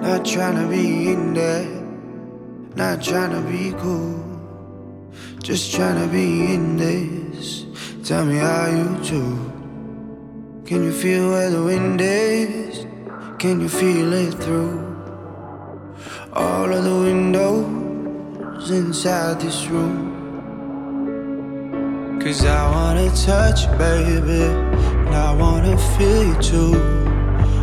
Not trying to be in there, not trying to be cool. Just trying to be in this. Tell me how you do. Can you feel where the wind is? Can you feel it through all of the windows inside this room? Cause I wanna touch you, baby, and I wanna feel you too.